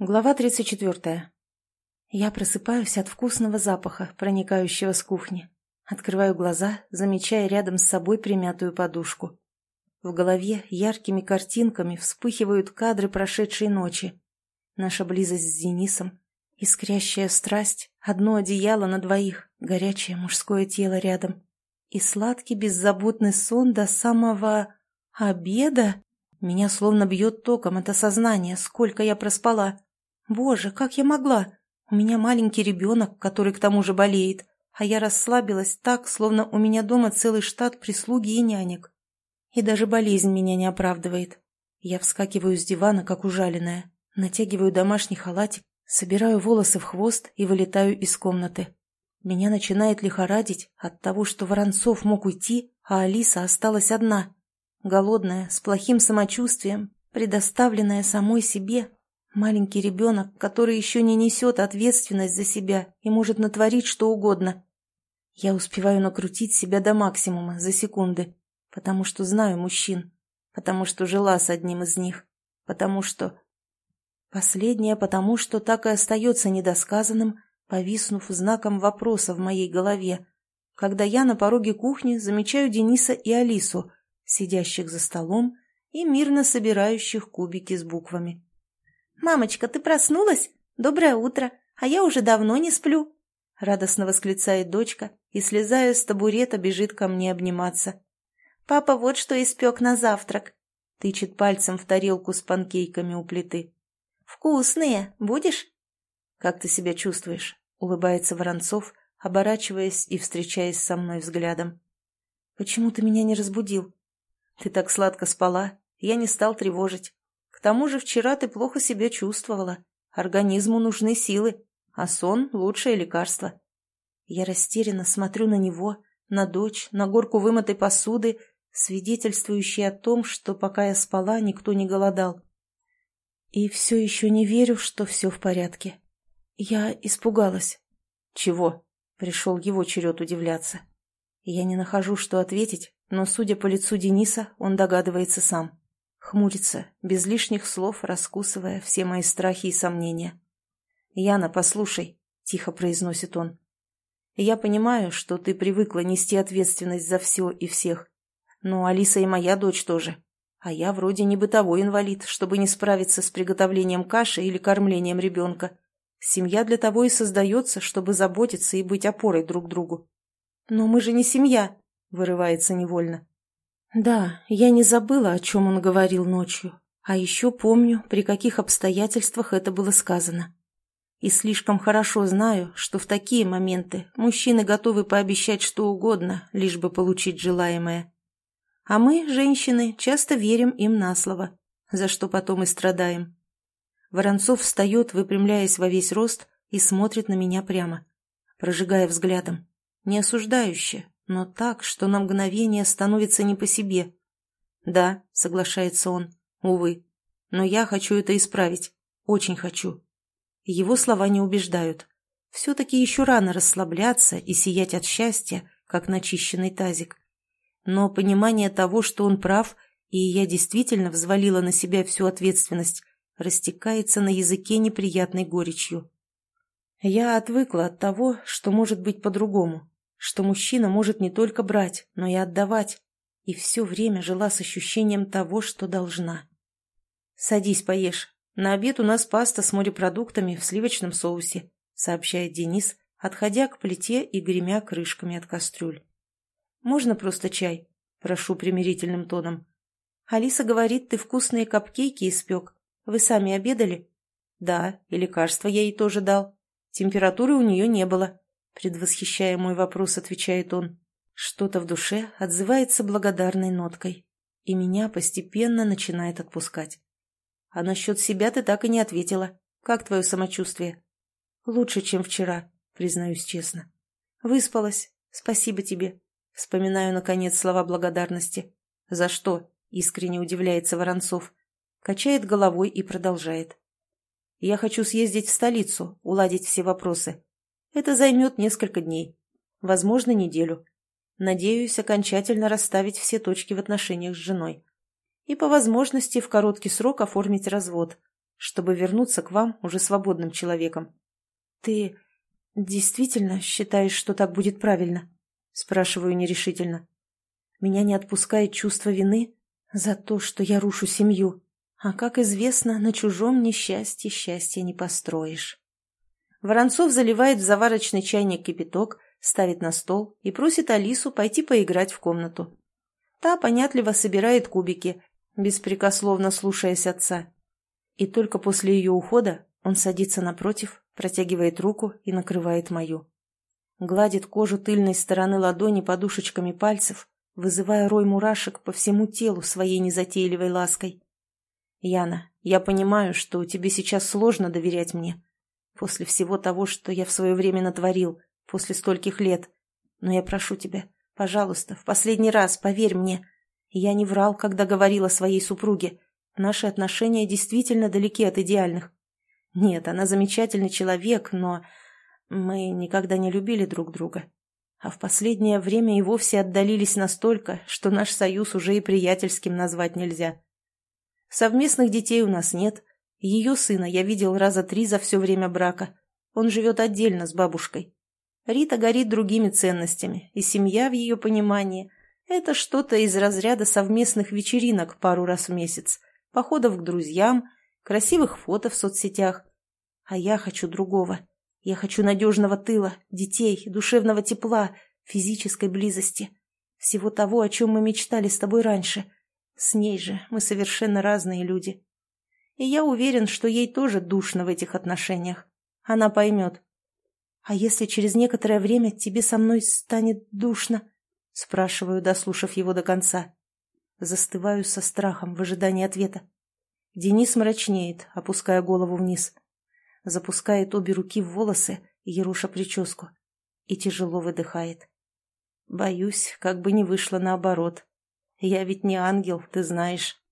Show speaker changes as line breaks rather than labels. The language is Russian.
Глава 34. Я просыпаюсь от вкусного запаха, проникающего с кухни. Открываю глаза, замечая рядом с собой примятую подушку. В голове яркими картинками вспыхивают кадры прошедшей ночи. Наша близость с Денисом, искрящая страсть, одно одеяло на двоих, горячее мужское тело рядом. И сладкий беззаботный сон до самого... обеда? Меня словно бьет током от осознания, сколько я проспала. Боже, как я могла? У меня маленький ребенок, который к тому же болеет, а я расслабилась так, словно у меня дома целый штат прислуги и нянек. И даже болезнь меня не оправдывает. Я вскакиваю с дивана, как ужаленная, натягиваю домашний халатик, собираю волосы в хвост и вылетаю из комнаты. Меня начинает лихорадить от того, что Воронцов мог уйти, а Алиса осталась одна. Голодная, с плохим самочувствием, предоставленная самой себе, Маленький ребенок, который еще не несет ответственность за себя и может натворить что угодно. Я успеваю накрутить себя до максимума за секунды, потому что знаю мужчин, потому что жила с одним из них, потому что... Последнее потому, что так и остается недосказанным, повиснув знаком вопроса в моей голове, когда я на пороге кухни замечаю Дениса и Алису, сидящих за столом и мирно собирающих кубики с буквами. «Мамочка, ты проснулась? Доброе утро, а я уже давно не сплю!» Радостно восклицает дочка и, слезая с табурета, бежит ко мне обниматься. «Папа вот что испек на завтрак!» Тычет пальцем в тарелку с панкейками у плиты. «Вкусные! Будешь?» «Как ты себя чувствуешь?» — улыбается Воронцов, оборачиваясь и встречаясь со мной взглядом. «Почему ты меня не разбудил?» «Ты так сладко спала, я не стал тревожить. К тому же вчера ты плохо себя чувствовала. Организму нужны силы, а сон – лучшее лекарство. Я растерянно смотрю на него, на дочь, на горку вымытой посуды, свидетельствующей о том, что пока я спала, никто не голодал. И все еще не верю, что все в порядке. Я испугалась. Чего? Пришел его черед удивляться. Я не нахожу, что ответить, но, судя по лицу Дениса, он догадывается сам. Хмурится, без лишних слов раскусывая все мои страхи и сомнения. «Яна, послушай», — тихо произносит он. «Я понимаю, что ты привыкла нести ответственность за все и всех. Но Алиса и моя дочь тоже. А я вроде не бытовой инвалид, чтобы не справиться с приготовлением каши или кормлением ребенка. Семья для того и создается, чтобы заботиться и быть опорой друг другу». «Но мы же не семья», — вырывается невольно. Да, я не забыла, о чем он говорил ночью, а еще помню, при каких обстоятельствах это было сказано. И слишком хорошо знаю, что в такие моменты мужчины готовы пообещать что угодно, лишь бы получить желаемое. А мы, женщины, часто верим им на слово, за что потом и страдаем. Воронцов встает, выпрямляясь во весь рост, и смотрит на меня прямо, прожигая взглядом, не осуждающе, но так, что на мгновение становится не по себе. «Да», — соглашается он, — «увы. Но я хочу это исправить. Очень хочу». Его слова не убеждают. Все-таки еще рано расслабляться и сиять от счастья, как начищенный тазик. Но понимание того, что он прав, и я действительно взвалила на себя всю ответственность, растекается на языке неприятной горечью. Я отвыкла от того, что может быть по-другому, что мужчина может не только брать, но и отдавать, и все время жила с ощущением того, что должна. «Садись, поешь. На обед у нас паста с морепродуктами в сливочном соусе», сообщает Денис, отходя к плите и гремя крышками от кастрюль. «Можно просто чай?» Прошу примирительным тоном. «Алиса говорит, ты вкусные капкейки испек. Вы сами обедали?» «Да, и лекарства я ей тоже дал. Температуры у нее не было. Предвосхищая мой вопрос, отвечает он. Что-то в душе отзывается благодарной ноткой, и меня постепенно начинает отпускать. А насчет себя ты так и не ответила. Как твое самочувствие? Лучше, чем вчера, признаюсь честно. Выспалась. Спасибо тебе. Вспоминаю, наконец, слова благодарности. За что? Искренне удивляется Воронцов. Качает головой и продолжает. Я хочу съездить в столицу, уладить все вопросы. Это займет несколько дней, возможно, неделю. Надеюсь окончательно расставить все точки в отношениях с женой. И по возможности в короткий срок оформить развод, чтобы вернуться к вам уже свободным человеком. Ты действительно считаешь, что так будет правильно? Спрашиваю нерешительно. Меня не отпускает чувство вины за то, что я рушу семью. А, как известно, на чужом несчастье счастья не построишь. Воронцов заливает в заварочный чайник кипяток, ставит на стол и просит Алису пойти поиграть в комнату. Та понятливо собирает кубики, беспрекословно слушаясь отца. И только после ее ухода он садится напротив, протягивает руку и накрывает мою. Гладит кожу тыльной стороны ладони подушечками пальцев, вызывая рой мурашек по всему телу своей незатейливой лаской. «Яна, я понимаю, что тебе сейчас сложно доверять мне. После всего того, что я в свое время натворил, после стольких лет. Но я прошу тебя, пожалуйста, в последний раз поверь мне. Я не врал, когда говорил о своей супруге. Наши отношения действительно далеки от идеальных. Нет, она замечательный человек, но мы никогда не любили друг друга. А в последнее время и вовсе отдалились настолько, что наш союз уже и приятельским назвать нельзя. Совместных детей у нас нет. Ее сына я видел раза три за все время брака. Он живет отдельно с бабушкой. Рита горит другими ценностями, и семья в ее понимании – это что-то из разряда совместных вечеринок пару раз в месяц, походов к друзьям, красивых фото в соцсетях. А я хочу другого. Я хочу надежного тыла, детей, душевного тепла, физической близости. Всего того, о чем мы мечтали с тобой раньше. С ней же мы совершенно разные люди. И я уверен, что ей тоже душно в этих отношениях. Она поймет. «А если через некоторое время тебе со мной станет душно?» Спрашиваю, дослушав его до конца. Застываю со страхом в ожидании ответа. Денис мрачнеет, опуская голову вниз запускает обе руки в волосы, еруша прическу, и тяжело выдыхает. Боюсь, как бы не вышло наоборот. Я ведь не ангел, ты знаешь.